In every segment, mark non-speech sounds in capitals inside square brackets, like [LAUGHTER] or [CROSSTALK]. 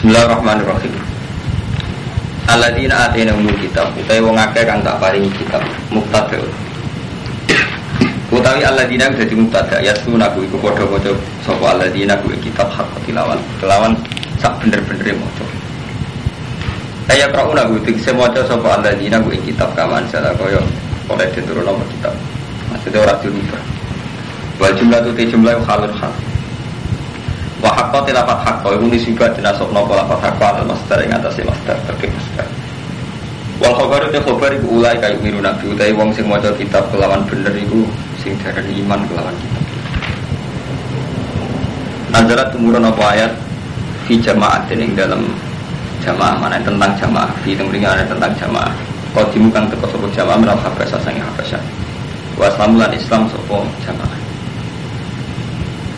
Bismillahirrahmanirrahim. Alladzina atina umul kitab utawi wong akeh kang tak paringi kitab mubtada. Utawi alladzina dadi mubtada ya sunaku iku padha maca sapa alladzina kuwi kitab hak tilawat. Kelawan sak bener-bener maca. Kaya krauna kuwi tegese maca sapa alladzina kuwi kitab kaman salah kaya oleh diturunno kitab. Maksudnya ora dirubah. Wal jumlah tu jumlah halul hal. Haqqa tilafat haqqa Iku nisibah dinasokno pola fat haqqa Al masdar yang atasnya masdar Terkait masdar Wal khobar itu khobar iku ulai kayu miru nabi. Utai wong sing maca kitab kelawan bener iku Sing darani iman kelawan kitab. Nazarat tumurun apa ayat? Fi jamaah yang dalam jamaah. Mana tentang jamaah? Fi temringan tentang jamaah. Kau dimukang teko sopo jamaah Meral habasah sangi habasah Waslamulan Islam sopo jamaah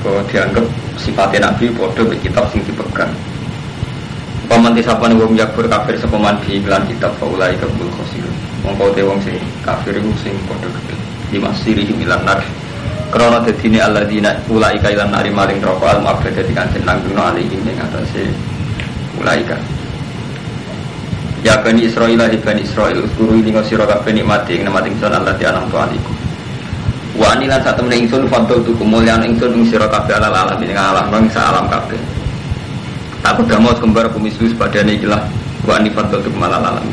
Kau dianggap sifatnya Nabi bodoh be kitab sing dipegang. Paman sapa nih wong yakfur kafir sapa man bi iklan kitab faulai kabul khosir. Wong kau te wong sing kafir iku sing padha gedhe. Lima siri ilan nar. Krana dadine alladzina ulai ka ilan nari maring neraka al ma'bad dadi kanjeng langgengno alihim ing atase ulai ka. Ya bani Israel, bani Israel, guru ini ngosiro kabeh nikmati, nikmati ingsun Allah di anam tualikum. Wa anilan saat temen ingsun fadol tu kemuliaan ingsun ing sira kabeh alal alam ing alam nang sa alam kabeh. Aku mau kembar kumisus pada ikilah wa ani fadol tu kemalal alam.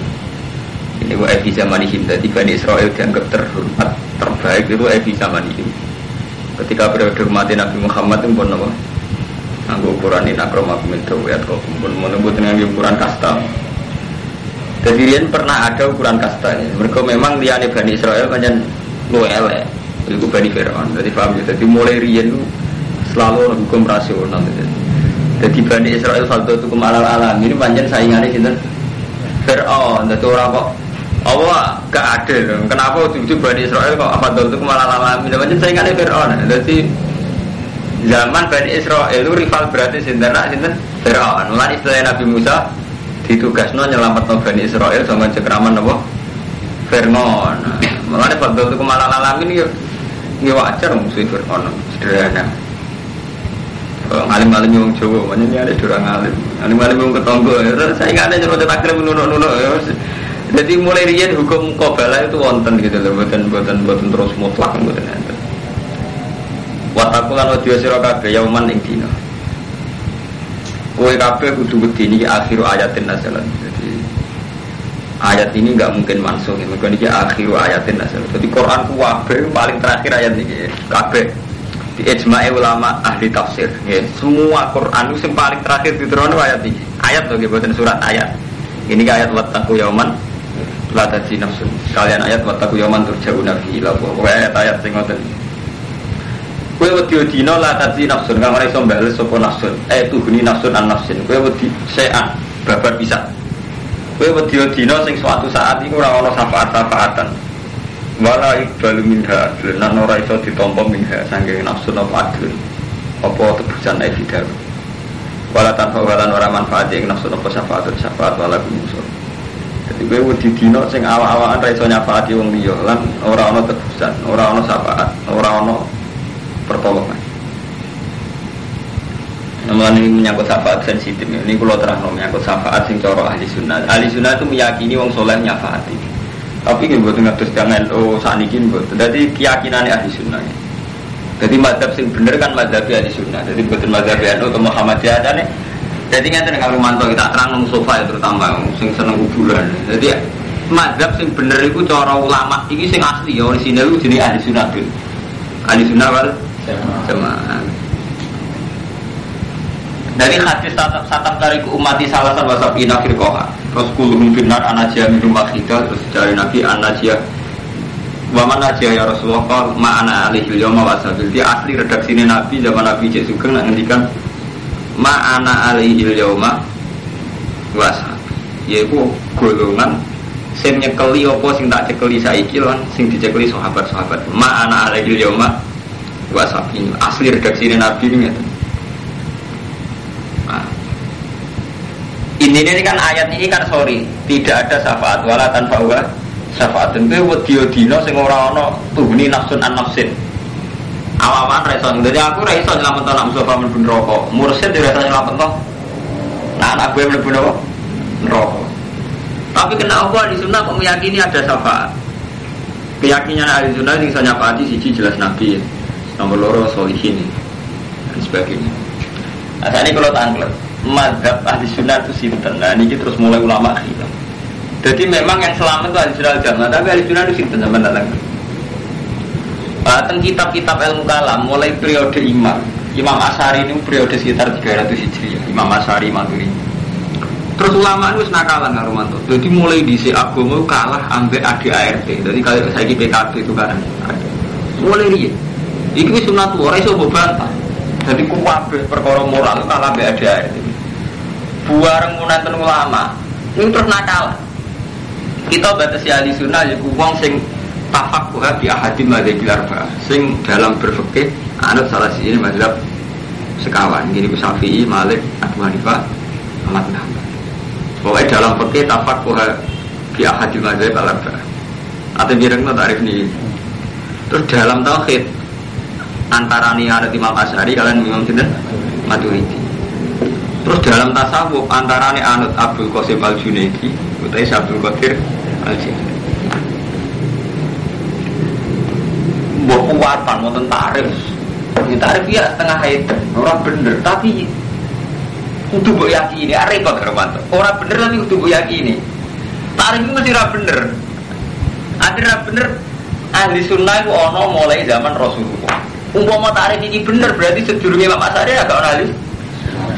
Ini wa evi zamanihim dadi Bani Israel dianggap terhormat terbaik itu evi zamanihim. Ketika periode mati Nabi Muhammad pun apa? Anggo ukuran ini akromakum itu ya kok pun menembut dengan ukuran kasta. Jadi pernah ada ukuran kasta ini. Mereka memang liane Bani Israel banyak lu elek. Itu Bani Fir'aun Jadi paham ya? Jadi mulai rian itu Selalu hukum rasional Jadi Bani Israel Faldo itu kemalal alam. Ini panjang saingannya sinten? Fir'aun. Jadi orang kok Allah gak adil. Kenapa waktu Bani Israel kok apa itu kemalal alam? Ini panjang saingannya Fir'aun. Jadi zaman Bani Israel itu rival berarti sinten sinten? Fir'aun. Mulai istilahnya Nabi Musa ditugasno nyelamat Bani Israel sama cekraman apa? Fir'aun. Mulai Fadl itu kemalal alam ini ini wajar musuh Fir'aun sederhana. Ngalim-ngalim yang Jawa, mana ini ada durang ngalim. Ngalim-ngalim yang ketonggo, ya, saya nggak ada nyerot takrib menunuk-nunuk. Ya, jadi mulai rian hukum kobala itu wonten gitu loh, buatan buatan buatan terus mutlak buatan itu. Watakulan audio siro kabe yauman ing dino. Kue kabe kudu ini akhir ayatin nasalan. Ayat ini nggak mungkin masuk. Ini mungkin ini akhir ayatin nasal jadi Quran kuwabe paling terakhir ayat ini kabe. Di ijma'i ulama ahli tafsir ya. semua Quran itu yang paling terakhir di turun ayat ini. Ayat loh buatan surat ayat. Ini ayat wattaku yauman la tadzi nafsun kalian ayat wattaku yauman turja'u nabi ila pokoknya ayat-ayat sing ngoten. Kue wedi dino la tadzi nafsun kang ora iso mbales sapa nafsun. Eh tuhuni nafsun an nafsin. Kue wedi se'an babar bisa Kowe wedi dina sing suatu saat iku ora ana syafaat-syafaatan. Wala iqbalu minha lan ora iso ditampa minha saking nafsu napa adlun. Apa tebusan evidar. Wala tanpa walan ora manfaat ing nafsu napa syafaat syafaat wala musuh. Jadi kowe wedi dina sing awak-awakan ra iso nyafaati wong liya lan ora ana tebusan, ora ana syafaat, ora ana pertolongan. Namun ini menyangkut syafaat sensitif. Ini kalau terang menyangkut syafaat sing coro ahli sunnah. Ahli sunnah itu meyakini wong soleh nyafaati. Tapi ini buat ngatus jangan oh saat ini buat. Jadi keyakinan ahli sunnah. Jadi madhab sing bener kan madhab ahli sunnah. Jadi bukan madhab NU atau Muhammadiyah aja nih. Jadi nggak kalau mantau kita terang sofa ya terutama sing seneng kuburan. Jadi madhab sing bener itu coro ulama ini sing asli ya di sini itu jadi ahli sunnah. Ahli sunnah wal jamaah. Dari hadis satap dari umati salah satu wasabina firqoha. Terus kulhum finar anajia minum akhida terus dari Nabi anajia. Waman aja ya Rasulullah kal ma'ana alihil yoma wasabil Dia asli redaksi Nabi zaman Nabi Cek Sugeng nak ngendikan Ma'ana alihil yoma wasabil Yaitu golongan Sing nyekeli apa sing tak cekeli saiki lan sing dicekeli sahabat-sahabat. Ma'ana alihil yoma wasabil Asli redaksi Nabi ini ini ini kan ayat ini kan sorry. Tidak ada syafaat. Wala tanpa wa syafaat itu wedi dino sing ora ana tuhni nafsun an nafsin. Awaman reson jadi aku reson nyelamet nak Mustafa bin rokok mursid di Nah anak gue mlebu nopo? Neraka. Tapi kenapa di sunnah kok meyakini ada syafaat? Keyakinan ahli sunnah yang saya nyapati siji jelas nabi nomor loro solihin dan sebagainya. Nah, ini kalau tangklet, madhab ahli sunnah itu sinten. Nah, ini terus mulai ulama kita. Jadi memang yang selamat itu ahli sunnah jamaah, tapi ahli sunnah itu sinten zaman datang. Bahkan kitab-kitab ilmu kalam mulai periode imam. Imam Asari ini periode sekitar 300 Hijriah. Imam Asari Maturidi. Terus ulama itu nakalan karo mantu. Jadi mulai di si agama kalah ambek ADART. Jadi kalau saya di PKB itu kan. Mulai dia. Iki wis sunat ora iso bantah. Jadi kuwabe perkara moral kalah ambek ADART. Buareng munanten ulama. Ini terus nakal. Kita batasi ahli sunnah ya wong sing tafakuha bi ahadi madzhabil arba. Sing dalam berfikih anut salah sini mazhab sekawan. Gini Syafi'i, Malik, Abu Hanifah, Ahmad bin Pokoknya dalam fikih tafak kuha di ahadil mazhab al Atau bireng no tarif nih. Terus dalam tauhid antara nih ada Imam Asyari kalian Imam Sinten Maturidi. Terus dalam tasawuf antara nih anut Abdul Qasim al Junaidi, utai Abdul Qadir al Junaidi. Buat kuatan, mau tarif. Tarif ya tengah hayat, orang bener, tapi kudu mbok yakini, ah repot Romanto. Orang bener tapi kudu mbok yakini. Tarif itu mesti ora bener. Akhirnya bener ahli sunnah itu ono mulai zaman Rasulullah. Umpama tarif ini bener berarti sedurunge Imam Asy'ari agak ora ahli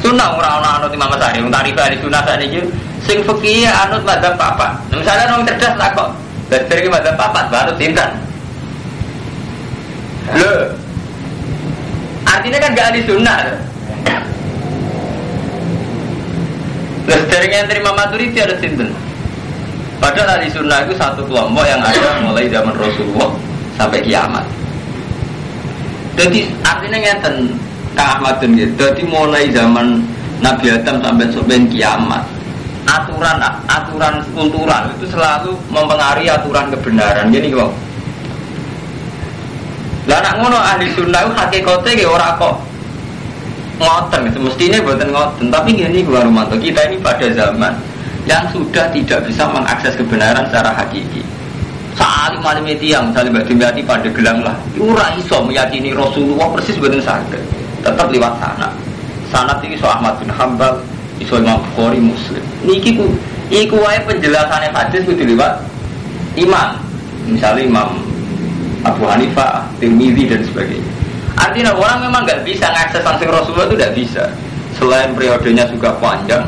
sunnah ora ono anut Imam Asy'ari. Wong tarif ahli sunnah sakniki sing fikih anut madzhab papat. Misalnya orang cerdas tak kok. Dari madzhab papat baru tintan. Loh, artinya kan gak ahli sunnah. Terus dari yang terima maturiti ada sinten. Padahal ahli sunnah itu satu kelompok yang ada mulai zaman Rasulullah sampai kiamat. Jadi artinya ngeten Kang Ahmad dan gitu. Jadi mulai zaman Nabi Adam sampai sampai kiamat. Aturan aturan kultural itu selalu mempengaruhi aturan kebenaran. Gini kok. Lah anak ngono ahli sunnah itu hakikatnya orang kok ngoten. Itu mestinya buatan ngoten. Tapi gini gua Romanto kita ini pada zaman yang sudah tidak bisa mengakses kebenaran secara hakiki. Itu yang misalnya bagi Dimyati pada gelang lah. Ura iso meyakini Rasulullah persis buatan sakit tetap lewat sana sana tinggi so Ahmad bin Hambal iso Imam Bukhari Muslim niki ku iku wae penjelasannya hadis kudu lewat imam misalnya Imam Abu Hanifah, Tirmidzi dan sebagainya Artinya orang memang nggak bisa ngakses langsung Rasulullah itu tidak bisa. Selain periodenya juga panjang,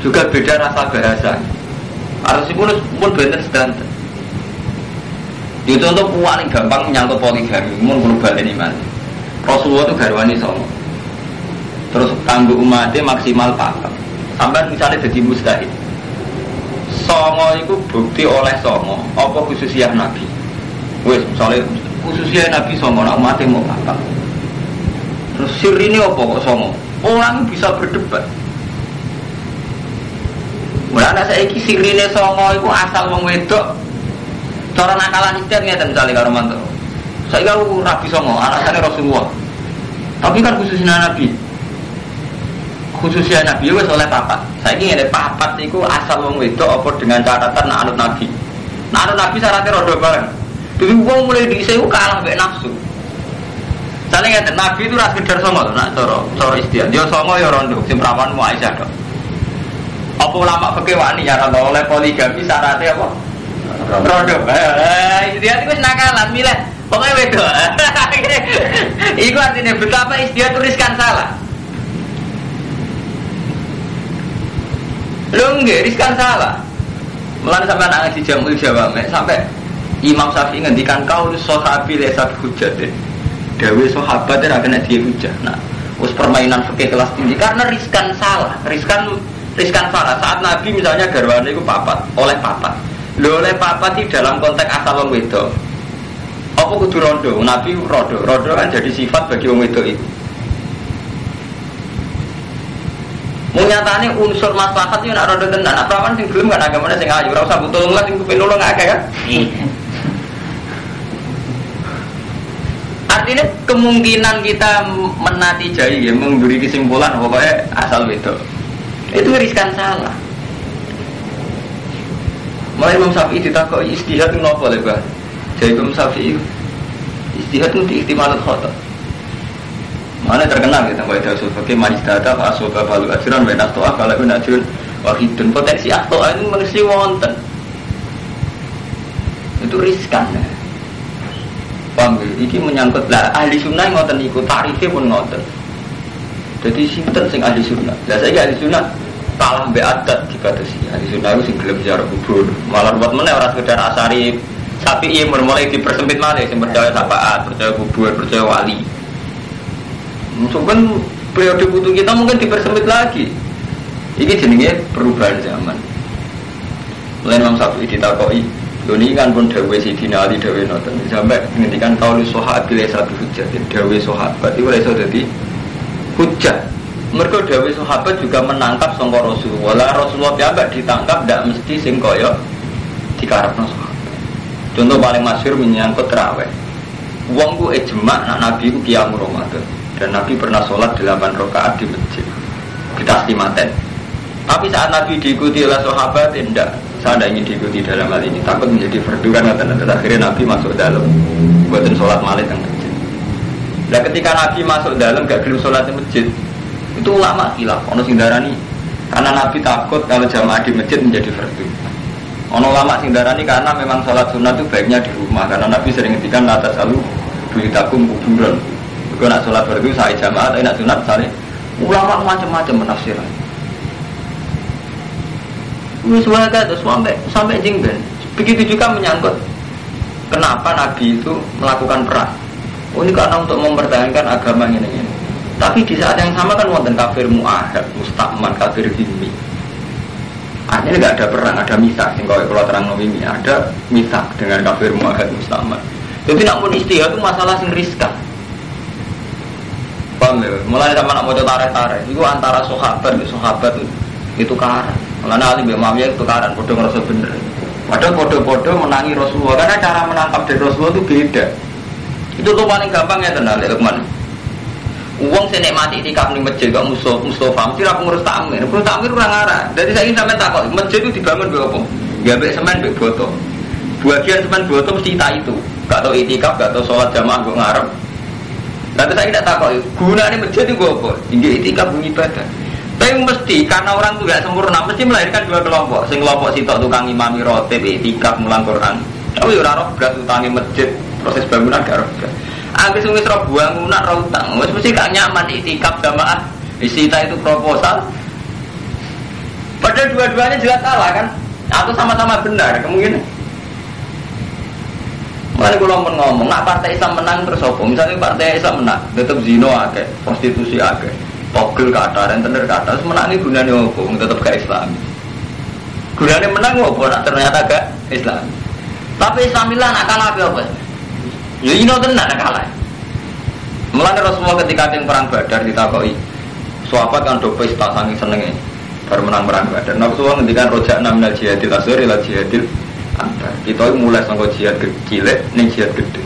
juga beda rasa bahasa. Harus pun pun bener standar. Itu untuk paling gampang menyangkut poligami, mun berubah ini mas. Rasulullah itu garwani songo. Terus tangguh umatnya maksimal pakem. Sampai misalnya jadi mustahil. Songo itu bukti oleh songo. Apa khususnya Nabi? Wes misalnya khususnya Nabi Songo nak mati mau apa terus sir ini apa kok Songo orang bisa berdebat Mulai saya iki sirine songo itu asal wong wedok cara nakalan istiad ngeten misalnya karo. Saya kau Nabi songo alasannya Rasulullah. Tapi kan khususnya Nabi. Khususnya Nabi itu oleh papat. Saya ingin ada papat itu asal wong wedok apa dengan catatan anut Nabi. Nah anut Nabi syaratnya rodo bareng. Jadi uang mulai disewu kalah mbek nafsu. Saling ngeten Nabi itu ras sekedar songo nak coro coro istiad. Dia songo ya rondo sing perawan mu Aisyah dok. Apa ulama fikih wani ya rondo oleh poligami syaratnya apa? Rondo. Eh istiad itu nakalan milih pokoknya wedo. [LAUGHS] Iku artinya betapa istiad tuliskan salah. Lu nggak riskan salah. Mulai sampai anak ngaji jamul jawab sampai Imam Syafi'i ngendikan kau sahabi lesa hujatin. Dewi sahabat tidak kena dia hujah. Nah, us permainan fikih kelas tinggi karena riskan salah, riskan riskan salah. Saat Nabi misalnya garwane itu papat, oleh papat. Lo oleh papat di dalam konteks asal wong wedo. Apa kudu rondo? Nabi rodo, rodo kan jadi sifat bagi wong wedo itu. Munyatane unsur maslahat itu nak rodo tenan. Apa kan sing gelem kan agamane sing ayu, ora usah butuh lah sing kepengin nulung akeh kan. Iya. Artinya kemungkinan kita menati jai ya memberi kesimpulan pokoknya asal itu. Itu riskan salah. Mulai Imam Syafi'i ditakoi istihad itu nopo lebah. Jadi Imam Syafi'i istihad itu diiktimalat khotok. Mana terkenal kita bahwa itu sebagai manis data asoba balu ajaran wa naktoa kalau pun ajaran wahidun potensi aktoa itu mesti wonten. Itu riskan. Ya. Paham ya? Iki menyangkut lah ahli sunnah ngoten ikut tarifnya pun ngoten. Jadi sinten sing ahli sunnah. Lah saya ahli sunnah kalah mbek adat dibatasi. Ahli sunnah itu sing gelem ziarah kubur. Malah buat mana orang sekedar asari sapi iya mulai dipersempit mana sing percaya sapaat, percaya kubur, percaya wali. Mungkin periode butuh kita mungkin dipersempit lagi. Ini jenenge perubahan zaman. Lain Imam Syafi'i ditakoi, ini kan pun dawe si Dina Ali dawe noten sampai menghentikan kau lu sohat bila satu hujat dawe sohabat itu boleh jadi hujat mereka Dawi sahabat juga menangkap sangka Rasulullah. Rasulullah piyambak ditangkap tidak mesti sing kaya dikarepno sahabat. Contoh paling masyhur menyangkut terawih. Wong ku ijma nak Nabi ku qiyam Ramadan dan Nabi pernah sholat 8 rakaat di masjid. Kita istimaten. Tapi saat Nabi diikuti oleh sahabat tidak. Saya tidak ingin diikuti dalam hal ini. Takut menjadi verdukan kata akhirnya Nabi masuk dalam buatin sholat malam yang masjid. Nah ketika Nabi masuk dalam gak gelem sholat di masjid, itu ulama hilaf ono sing darani karena Nabi takut kalau jamaah di masjid menjadi fardu ono ulama sing darani karena memang sholat sunnah itu baiknya di rumah karena Nabi sering ngendikan atas selalu beritakum kuburan kalau nak sholat fardu saya jamaah tapi nak sunat misalnya ulama macam-macam menafsiran Wis terus sampai sampai jingben. Begitu juga menyangkut kenapa Nabi itu melakukan perang. Oh ini karena untuk mempertahankan agama ini. ini. Tapi di saat yang sama kan wonten kafir muahad, mustakman, kafir gimi. Artinya nggak ada perang, ada misak. Sehingga kalau terang ini ada misak dengan kafir muahad, mustakman. Jadi namun istilah itu masalah sing riskan. Paham ya? Mulai sama nak mau tarik-tarik, itu antara sahabat, sahabat itu karan. Mulai Ali bin Muawiyah itu karan, bodoh ngerasa bener. Padahal bodoh-bodoh menangi Rasulullah, karena cara menangkap dari Rasulullah itu beda. Itu tuh paling gampang ya tenang, lihat ke mana? Uang saya nikmati itikaf nih masjid kok Mustafa, Mustafa mesti aku ngurus takmir. Ngurus takmir orang arah. Jadi saya ingin sampai takut masjid itu dibangun be apa? Gak be semen be boto. Bagian semen boto mesti tak itu. Gak tau itikaf, gak tau sholat jamaah gue ngarep. Tapi saya tidak takut. Gunanya masjid itu apa? Tinggi itikaf bunyi ibadah. Tapi mesti karena orang tuh gak sempurna mesti melahirkan dua kelompok. Sing kelompok sitok tukang imami rotib, itikaf, mulang Quran. Tapi orang roh berat utangi masjid proses bangunan gak berat. Angger sing wis ro buang nak ro utang, wis mesti gak nyaman itikaf jamaah. Isita itu proposal. Padahal dua-duanya jelas salah kan? Atau sama-sama benar kemungkinan. Mana gue ngomong ngomong, nak partai Islam menang terus apa? Misalnya partai Islam menang, tetap zino akeh, prostitusi akeh, togel kata, rentenir kata, terus menang ini gunanya apa? Tetap gak Islam. Gunanya menang apa? Ternyata gak Islam. Tapi Islamilah nak kalah apa? Ya ino tenan kalah. Mulane Rasulullah ketika tim perang Badar ditakoi. Sahabat kan do pesta saking senenge menang perang Badar. Rasulullah ngendikan rojak enam minal jihadil asghar ila jihadil akbar. Kita mulai sangka jihad kecil ning jihad gede.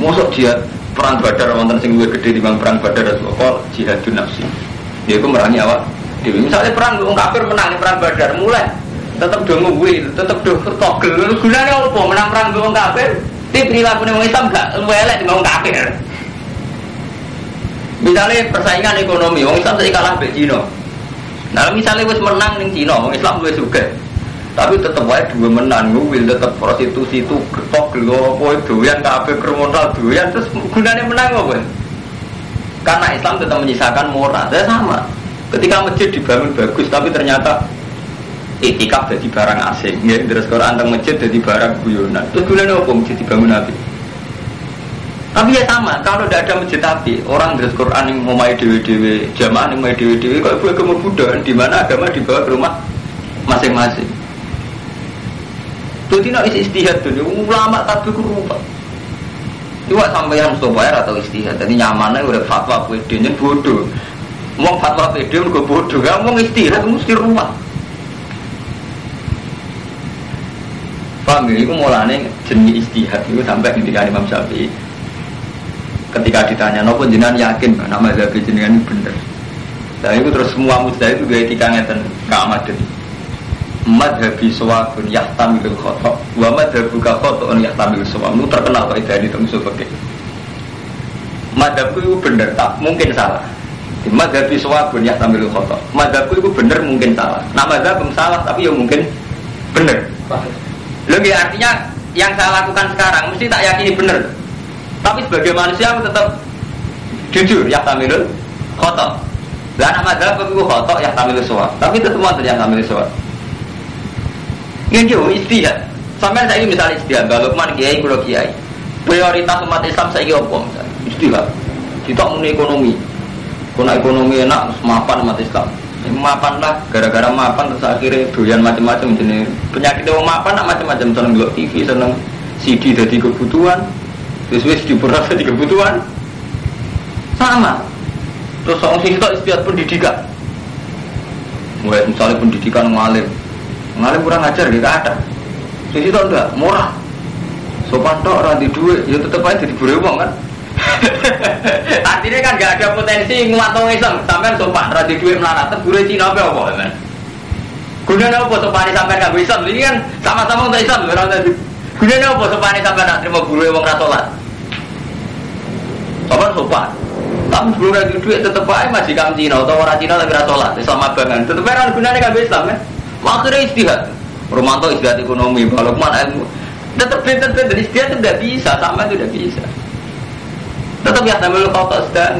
Mosok jihad perang Badar wonten sing luwih gede dibanding perang Badar Rasulullah jihadun nafsi. Dia itu merangi awak Dewi. Misalnya perang wong kafir menang perang Badar mulai tetap do ngwil, tetap do togel. Gunane apa menang perang wong kafir? Tapi perilaku orang Islam gak elek di orang kafir. Misalnya persaingan ekonomi, orang Islam saya kalah di Cina. Nah misalnya wis menang ning Cina, orang Islam wis juga. Tapi tetap wae dua menang, wil tetap prostitusi itu getok gelo apa doyan kabeh kriminal doyan terus gunanya menang apa? Karena Islam tetap menyisakan moral, saya sama. Ketika masjid dibangun bagus, tapi ternyata itikaf jadi barang asing. Ya terus Quran tentang masjid jadi barang guyonan. Terus gunanya apa masjid dibangun nabi tapi ya sama kalau tidak ada masjid api orang terus Quran yang mau main dewi dewi jamaah yang main dewi dewi kalau agama Buddha di mana agama dibawa ke rumah masing-masing. Itu tidak isi istihad tuh ulama tapi Cuma sampai yang bayar atau istihad Jadi nyamannya udah fatwa PD bodoh. Mau fatwa PD udah bodoh. Kamu istihad mesti rumah Paham ya? Itu mulanya jenis istihad itu sampai ketika Imam Syafi'i. Ketika ditanya nopo jenengan yakin nama Zabi jenengan ini bener? Dan itu terus semua mujtahid itu gaya etika ngeten keamadan. Madhabi sawabun yahtamilul khotok Wa madhabuka khoto'un yahtamilul sawab. Itu terkenal itu di usul fikih Madhabku itu benar tak mungkin salah. Madhabi sawabun yahtamilul khotok Madhabku itu benar mungkin salah. Nah madhabum salah tapi ya mungkin benar Lebih artinya yang saya lakukan sekarang mesti tak yakini benar tapi sebagai manusia aku tetap jujur yahtamilul khotok lah anak madhab itu khotok yahtamilul suwab tapi tetap mau yang yahtamilul suwab ini juga istihad. Sampai saya ini misalnya istihad, kalau Lukman kiai, kulo kiai. Prioritas umat Islam saya ini apa? Istihad. Kita mau ekonomi. Kuna ekonomi enak, mapan umat Islam. Mapan lah, gara-gara mapan terus akhirnya doyan macam-macam jenis penyakit yang mapan nak macam-macam seneng dulu TV, seneng CD jadi kebutuhan, terus wis diperas [LAUGHS] jadi kebutuhan, sama. Terus orang sini itu istiadat pendidikan, mulai misalnya pendidikan ngalim, Ngalim kurang ajar dia ada. Sisi itu enggak murah. Sopan tok orang di duit, ya tetep aja jadi buru kan. [LAUGHS] Artinya kan gak ada potensi nguatong Islam, sampai sopan di duit melarat, terburu Cina apa apa kan? Gunanya apa sopan sampai gak Islam? Ini kan sama-sama untuk Islam, orang tadi. Gunanya apa sopan sampai nak terima guru yang ratolat? Sopan sopan. Tapi sebelum lagi duit tetep aja majikan Cina atau orang Cina lagi ratolat, Islam abangan. Tetep aja gunanya gak Islam kan? Akhirnya istihad. Romanto istihad ekonomi, kalau mana ilmu. Tetap tetap dan istihad itu tidak bisa, sama itu tidak bisa. Tetap ya sambil kau tak sedang.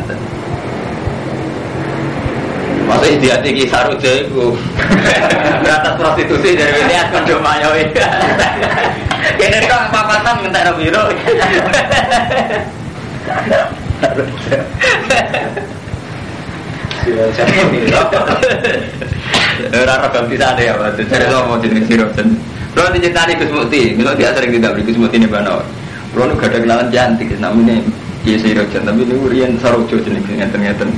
Masa istihad ini saruja itu Beratas prostitusi dari wilayah kondom mayowi [LAUGHS] Kini kok papasan minta biru Ora ora ganti sate ya, Pak. Cari lo mau jenis sirosen. Kalau diceritani Gus Mukti, kalau dia sering tidak beri Gus Mukti ini Bano. Nu gak ada kenalan cantik, namanya Kiai Sirosen, tapi ini Urian Sarojo jenis ngeten-ngeten.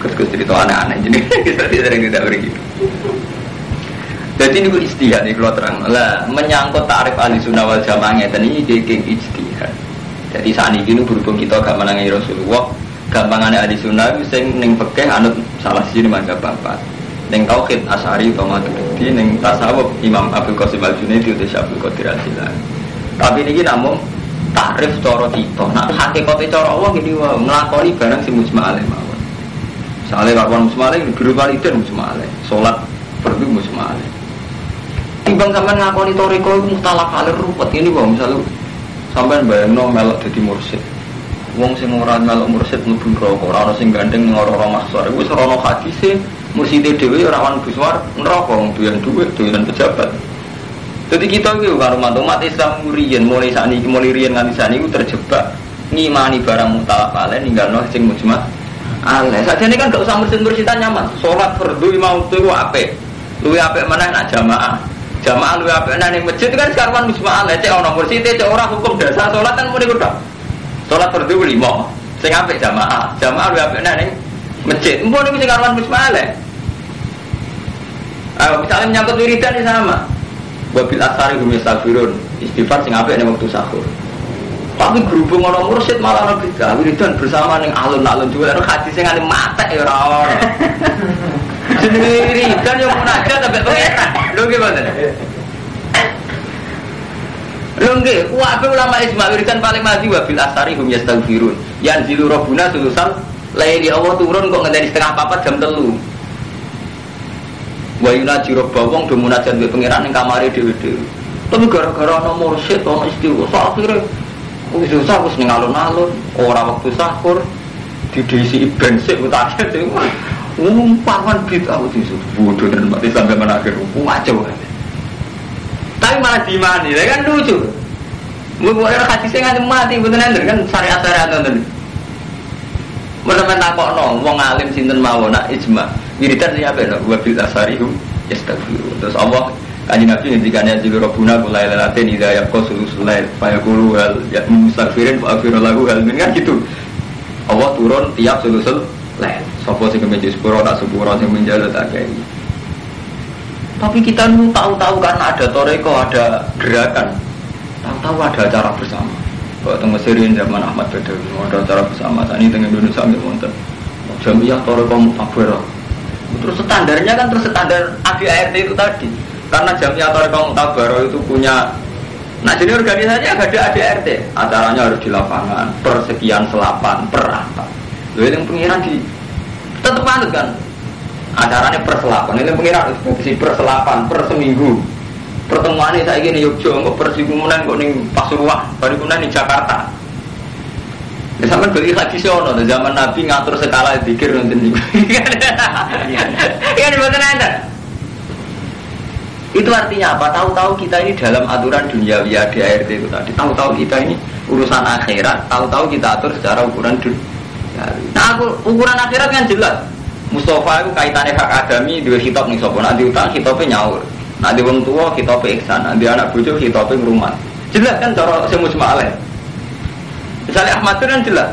Gus-gus cerita anak-anak jadi [LAUGHS] kita tidak beri gitu. Jadi ini istihad nih kalau terang. Lah menyangkut tarif ahli sunnah wal jamaah ngeten ini dia istihad. Jadi saat ini berhubung kita gak menangi Rasulullah, gampangannya ahli sunnah sing ning pekeh anut salah siji mangga bapak ning tauhid asari atau maturidi ning tasawuf Imam Abdul Qasim Al Junaidi atau Syabul Qadir Al tapi ini namun takrif coro kita. Nak hakikatnya coro Allah gini wah ngelakoni barang si mujma alaih mawon. Misalnya kawan mujma alaih guru walidin mujma alaih sholat perdu mujma alaih timbang sampai ngakoni toriko itu mutalak alir rumput ini wah misalnya sampai bayang no melok jadi mursyid. Wong sing ora melok mursid mlebu neraka, ora ana sing gandeng ora-ora maksar. Wis ora ana hadise murside dhewe ora wan buswar neraka wong duwe duit, duwe pejabat. Jadi kita itu karo umat Islam riyen mulai ini mulai riyen nganti saat ini terjebak ngimani barang mutalak alen ninggal no sing mujma. Saja ini kan gak usah mursid mursidan nyaman. Sholat fardu mau tuh ape. Luwe ape mana nak jamaah. Jamaah luwe ape nang masjid kan sekarang mujma ale. Cek orang mursid cek orang hukum dasar sholat kan mulai udah. Sholat fardu lima. Sing apik jamaah. Jamaah lu apik ning masjid. Empun niku sing karuan musmale. Ah, misalnya menyangkut wiridan sama. Wabil asari hum yastaghfirun. Istighfar sing apik ning waktu sahur. Tapi berhubung ngono mursyid malah nabi wiridan bersama ning alun-alun juga nek hati sing ngene mate ya ora ora. [LAUGHS] Jenenge wiridan yo munajat tapi pengetan. Lho gimana? Lengge, wabe ulama isma wiridan paling maju wabil asari hum yastaghfirun. Yang zilu robuna sulusan laili Allah turun kok ngenteni setengah papat jam telu. Wa yunaji rabbawong do munajat mbek pangeran ning kamare dhewe-dhewe. Tapi gara-gara ana mursyid ana istighfar akhire wis susah wis ning alun-alun, ora waktu sahur didisi bensin utake dhewe. Umpan bid'ah itu bodoh dan mati sampai mana akhir wajah tapi malah dimani, ya kan lucu. Orang kasih saya nggak mati, betul ender kan syariat syariat nonton. Mereka takok no, wong alim sinten mau nak ijma. Wiridan siapa no? Wabil asarihu yastaghfiru. Terus Allah Kaji Nabi ketika dia jilu robuna kulai lelatin ida yakko sulusul lail Fayakulu hal ya mustaghfirin fa'afiru lagu hal kan gitu Allah turun tiap sulusul lail Sopo sing kemeja sepuro tak sepuro sing menjaga tak kayak tapi kita nu tahu-tahu karena ada toreko, ada gerakan, tahu-tahu ada acara bersama. Kalau tengah Mesir zaman Ahmad Badawi, ada acara bersama. Ini tengah Indonesia ambil wonten. Jamiah toreko mutabara. Terus standarnya kan terus standar ADART itu tadi. Karena jamnya atau kaum tabaro itu punya Nah jadi organisasi ada ADART Acaranya harus di lapangan Persekian selapan, per apa. Lalu yang pengiran di Tetap manut kan? Acaranya per selapan Ini pengiran. Si per selapan, per seminggu. Pertemuan ini saya gini Yogyo Nggak persikunan kok nih Pasuruan Baru kemudian di Jakarta Sampai beli hadis ono zaman Nabi ngatur skala pikir nonton juga. [LAUGHS] Iya di mana Itu artinya apa? Tahu-tahu kita ini dalam aturan dunia via DART itu tadi. Tahu-tahu kita ini urusan akhirat. Tahu-tahu kita atur secara ukuran dunia. Nah, aku, ukuran akhirat kan jelas. Mustafa itu kaitannya hak adami dua hitop nih sopo. Nanti utang hitopnya nyaur. Nanti wong tua hitopnya iksan. Nanti anak bujuk hitopnya rumah. Jelas kan cara semus maleh. Misalnya Ahmad itu kan jelas.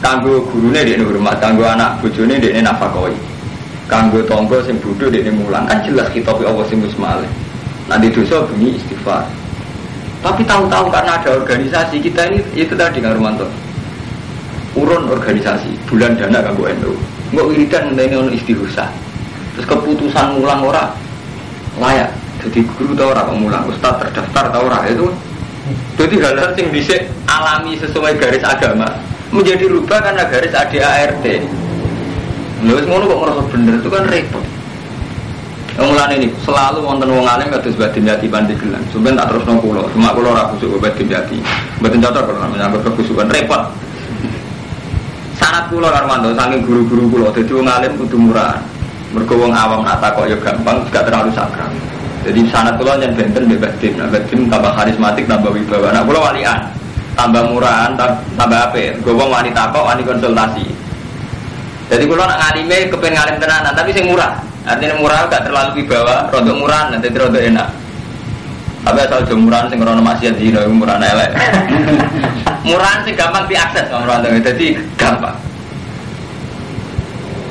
Kanggo gurunya dia hormat, kanggo anak bujune dia nafakoi. Kanggo tonggo sing bodoh dia mulang kan jelas kita Allah sing musmale. Nanti dosa bunyi istighfar. Tapi tahu-tahu karena ada organisasi kita ini itu tadi kan Romanto. Urun organisasi, bulan dana kanggo NU. Nggak wiridan ono istighosah. Terus keputusan mulang ora layak. Jadi guru tau ora mulang, ustaz terdaftar tau ora itu jadi hal-hal yang bisa alami sesuai garis agama menjadi rubah karena garis ADART. Lalu semua kok merasa bener itu kan repot. Mulane ini selalu wonten wong alim kados batin jati pandi gelang. Sampeyan tak terus nang kula, cuma kula ora khusuk batin jati. Mboten cocok kalau menyangkut kekhusukan repot. Sanat kula Armando saking guru-guru kula dadi wong alim kudu murah. Mergo wong awam nak takok ya gampang, gak terlalu sakral. Jadi sanat kula yang benten bebas tim, nah tim tambah karismatik, tambah wibawa. Nah kula walian, tambah murahan, tambah apa? Gue wanita kok, wani konsultasi. Jadi kula nak ngalime kepen ngalim tenanan, tapi sing murah. Artinya murah gak terlalu wibawa, rodok murah, nanti rodok enak. Tapi asal jemuran sing rono maksiat dino murah elek. [LAUGHS] murahan sing gampang diakses orang jadi gampang.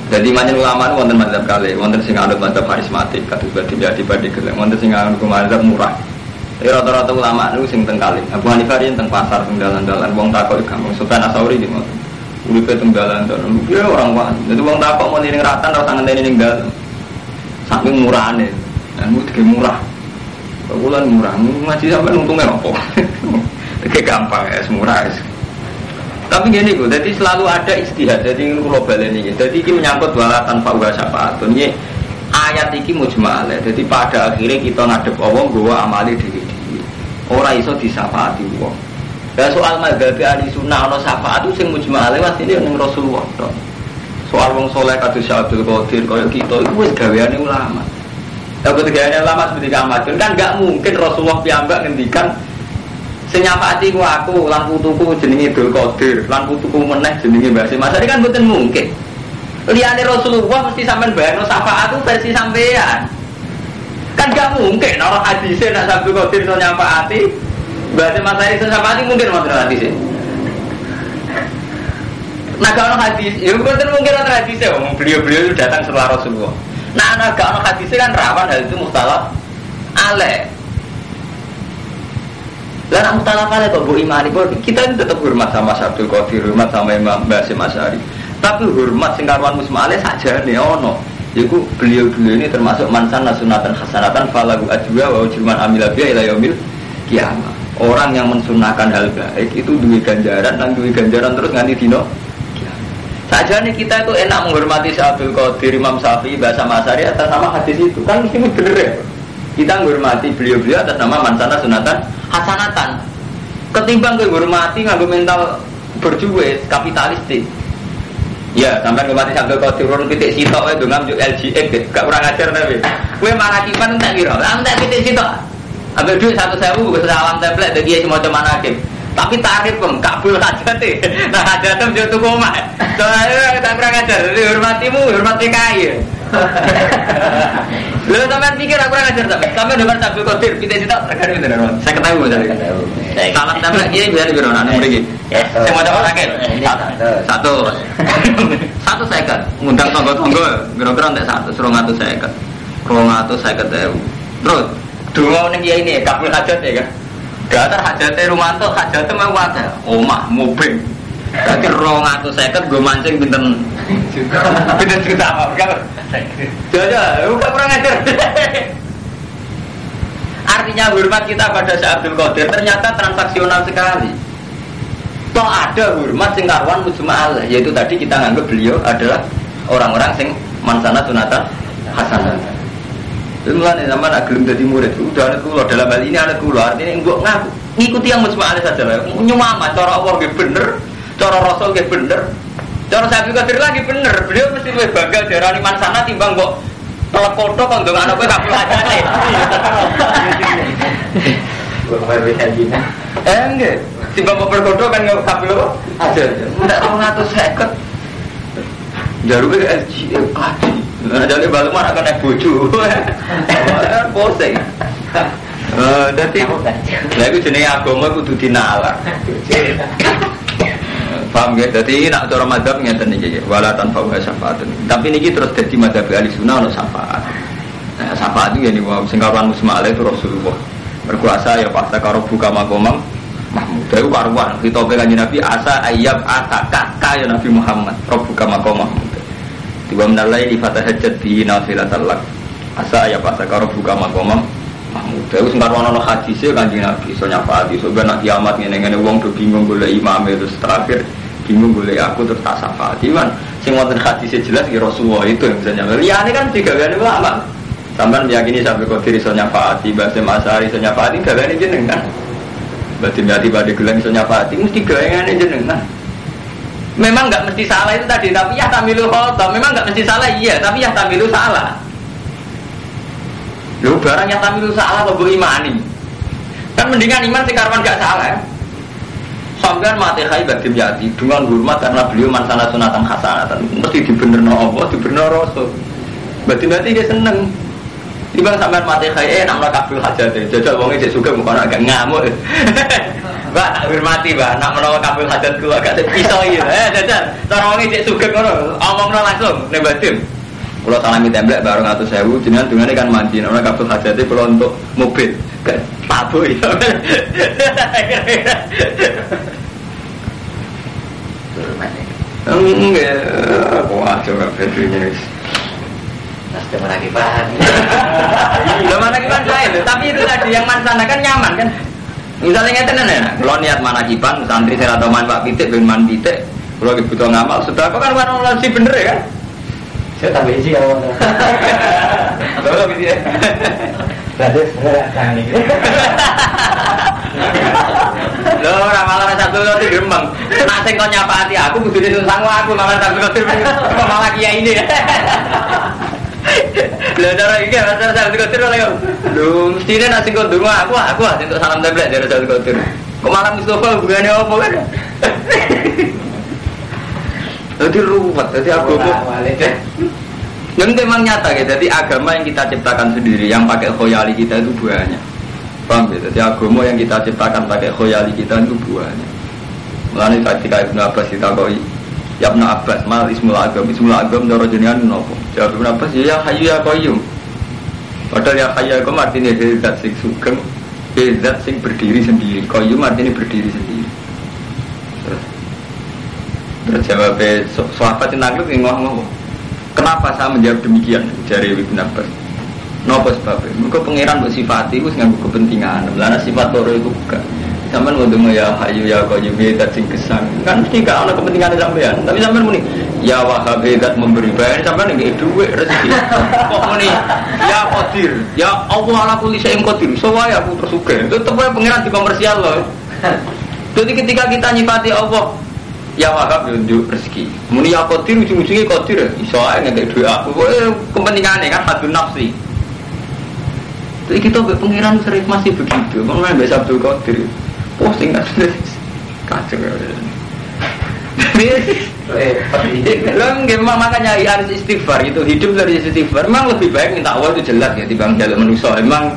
Jadi manjen ulama itu wonten mazhab kali, wonten sing anut mazhab karismatik, jadi pada gelem, wonten sing anut mazhab murah. Tapi rata-rata ulama itu sing teng kali. Abu Hanifah yang teng pasar teng dalan-dalan, wong takok gampang. Sufyan Asauri di ngoten. Uripe teng dalan-dalan, dia orang wani. Jadi wong takok mau ning ratan ora ngenteni ning dalan. Saking murahane. Dan mu murah. Bulan murah, ngaji sampai untungnya [LAUGHS] apa? Kayak gampang ya, murah ya. Tapi gini bu, jadi selalu ada istihad. Jadi ini global ini. Jadi ini menyangkut wala tanpa uga syafaatun. Ini ayat ini mujmal. Jadi pada akhirnya kita ngadep Allah bahwa amali diri diri. Orang iso disafaati Allah. Dan soal madhabi ahli sunnah ono syafaat itu sing mujmal mas ini yang Rasulullah. Soal wong soleh kados Abdul Qadir kaya kita itu wis gaweane ulama. Ya ketika ulama seperti Ahmad kan nggak mungkin Rasulullah piyambak ngendikan Sing ku aku, lan putuku jenenge Dul Qadir, lan putuku meneh jenenge Mbah Mas kan mboten mungkin. Liyane Rasulullah mesti sampean bayangno syafaat itu versi sampean. Kan gak mungkin orang hadisnya nak Abdul Qadir no nyafaati. Mbah Mas itu syafaati mungkin wonten hadisnya. Nah kalau hadis, ya mungkin mungkin ada hadisnya, beliau-beliau itu datang setelah Rasulullah. Nah, anak kalau hadisnya kan rawan hal itu mustalah ale. Lah nak mutalafah kok bu imani kok kita ini tetap hormat sama Abdul Qadir, hormat sama Imam Basim Asyari. Tapi hormat sing karuan musmale saja nih ono. Iku beliau-beliau ini termasuk mansan nasunatan hasanatan falahu ajwa wa ujruman amila biya ila yaumil kiamah. Orang yang mensunahkan hal baik itu duit ganjaran dan duit ganjaran terus nganti dino saja nih kita itu enak menghormati Abdul Qadir, Imam Syafi'i, Bahasa Masari atas nama hadis itu kan mesti bener ya. Kita menghormati beliau-beliau atas nama mansana sunatan hasanatan. Ketimbang menghormati nganggo mental berjuwe kapitalistik. Ya, sampai menghormati sampai kau turun titik sitok itu ngambil LGN, gak kurang ajar tapi. Kue manakipan tak kira, lah tak titik sitok. Ambil duit satu sewu, gue alam template, dia semua teman hakim. Tapi tarif pun kabul [LAUGHS] hajat Nah hajat itu jatuh koma. Soalnya kita kurang ajar. Jadi hormatimu, hormati kaya. Lalu sampean pikir aku ngajar tapi sampean dengar tabel kodir kita cita nih Saya ketahui misalnya. Salam tabel ini biar biar anak beri. Saya mau dapat sakit. Satu. Satu [LAUGHS] kan Ngundang tonggo. Kira-kira kan Suruh ngatu kan Terus dua orang ini kabel hajat ya kan. Datar hajatnya Rumanto, hajatnya mau ada, omah, mobil. Berarti rong atau seket gue mancing binten binten juta apa? Jaja, bukan kurang ajar. Artinya hormat kita pada Syekh Abdul Qadir ternyata transaksional sekali. Toh ada hormat sing karuan mujma'al, yaitu tadi kita nganggap beliau adalah orang-orang sing mansana sunata hasanah. Itu mulai zaman agak jadi murid, udah anak kulo dalam hal ini anak kulo artinya enggak ngaku ngikuti yang mujma'al saja lah. Nyumama cara Allah bener, cara Rasul gak bener, cara Abdul Qadir lagi bener. Beliau mesti lebih bangga darani mansana timbang kok kalau foto kan dengan anak gue aja nih. Eh enggak. Tiba mau berkodo kan nggak kabel [LAUGHS] apa? Ada. Enggak tahu ngatur seket. Jaru ke LG, kaji. Nah, jadi balik mana kan naik bojo. Posing. Eh, jadi, lah itu jenis agama kudu dinalar. Paham ya? Jadi nak cara madhab ngeten iki wala tanpa syafaat. Tapi niki terus dadi madhab ahli sunnah ono syafaat. Nah, syafaat itu yani wa sing kawan musma itu Rasulullah. Berkuasa ya pas karo buka makomam Mahmud. Itu karuan kita kanjeng Nabi asa ayab asa kakak ya Nabi Muhammad. Rabbuka maqam Mahmud. Tiba menalai di fatah hajat di nafilatal lak. Asa ayab asa karo buka makomam Mahmud. Itu sing karuan ono hadise kanjeng Nabi so nyafaati so ben kiamat ngene-ngene wong do bingung golek imam itu terakhir bingung boleh aku terus tak syafaati kan sing wonten hadis jelas ya Rasulullah itu yang bisa nyampe. Liyane kan digaweane ulama. Sampean meyakini sampai kodir iso nyafaati bahasa masari iso nyafaati gaweane jenengan. Berarti berarti pada gelang iso nyafaati mesti gaweane jenengan. Memang nggak mesti salah itu tadi tapi ya tamilu khotob memang nggak mesti salah iya tapi ya tamilu salah. Lu barang yang tamilu salah kok imani? Kan mendingan iman sekarang nggak salah Sampai mati hai badim yati dengan hormat karena beliau mansana sunatan hasanatan. Mesti dibener no Allah, dibener Rasul. Badim yati dia seneng. Tiba sampai mati hai eh nama kabul hajat. Jajal wongnya dia suka bukan agak ngamuk. [LAUGHS] Mbak tak hormati mbak, nak menawa kabul hajat gua agak pisau iya. Eh jajal, cara wongnya dia suka kono, omong langsung nih badim. Kalau salami templek baru ngatur sewu, jenengan dengan kan mandi, orang kabul hajatnya kalau untuk mobil, tabu [LAUGHS] ya. Enggak, wah coba Februnya Nasdem lagi. Lo mana kipan lain, tapi itu tadi yang mansana kan nyaman kan. Misalnya nggak tenan ya, kalau niat mana kipan, santri saya atau man pak pitik, ben man pitik, kalau butuh ngamal, sudah kok kan warna sih bener ya kan? Saya tambah isi ya, Lo [LAUGHS] gitu ya. [LAUGHS] Berarti saya tangi. [LAUGHS] Lho ora malah satu roti gremeng. Nak sing kon nyapati aku kudu disungsang aku malah satu kok malah kiai ini. [LAUGHS] Lho cara iki rasa satu ora yo. Lho mestine nak sing kon donga aku aku untuk salam templek dari satu roti. Kok malah Mustafa hubungannya apa kan? [LAUGHS] Jadi ruwet, jadi agama. Yang memang nyata ya, jadi agama yang kita ciptakan sendiri, yang pakai khoyali kita itu banyak. Paham ya? Jadi agama yang kita ciptakan pakai khoyali kita itu buahnya. Mulanya ketika Ibnu Abbas kita koi, ya Ibnu Abbas mal ismul agam, ismul agam doro jenengan nopo. Jawab Ibnu Abbas ya hayu ya koyum. Padahal ya hayu ya koyum artinya zat sing sugeng, zat sing berdiri sendiri. Koyum artinya berdiri sendiri. Terus, terus jawabnya sahabat yang nangkep ngomong Kenapa saya menjawab demikian dari Ibnu Abbas? Nopo sebabnya? Mereka pangeran bersifati itu nganggu kepentingan. Melana sifat loro itu bukan. Sampai mau ya hayu ya kau juga dat sing kesan. Kan mesti gak ada kepentingan sampean. Tapi sampean muni ya wahab dat memberi bayar sampean nggak duit rezeki. [LAUGHS] Kok muni ya qadir ya Allah ala kulli syai'in qadir. Soalnya aku tersuka. Itu tetap pangeran di komersial loh. Jadi ketika kita nyifati Allah ya wahab nunjuk rezeki. Muni ya qadir ujung-ujungnya qadir. Iso ae nggak duit aku. Kepentingannya kan satu nafsi. Jadi kita pengiran sering masih begitu. Main biasa Abdul Qadir, posting kan kacau ya. Lalu [LAUGHS] memang makanya ya harus istighfar itu hidup dari istighfar. Memang lebih baik minta Allah itu jelas ya dibanding jalur manusia. Memang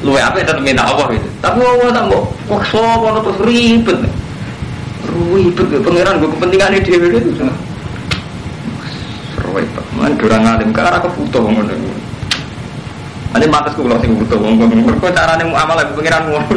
lu apa tetap minta Allah itu. Tapi Allah tak mau soal terus ribet, ribet pengiran gue kepentingan dia itu. Ribet, man kurang alim karena kebutuh ngono. Ini matas kulo sing butuh wong wong. Kok carane muamalah pengiran ngono.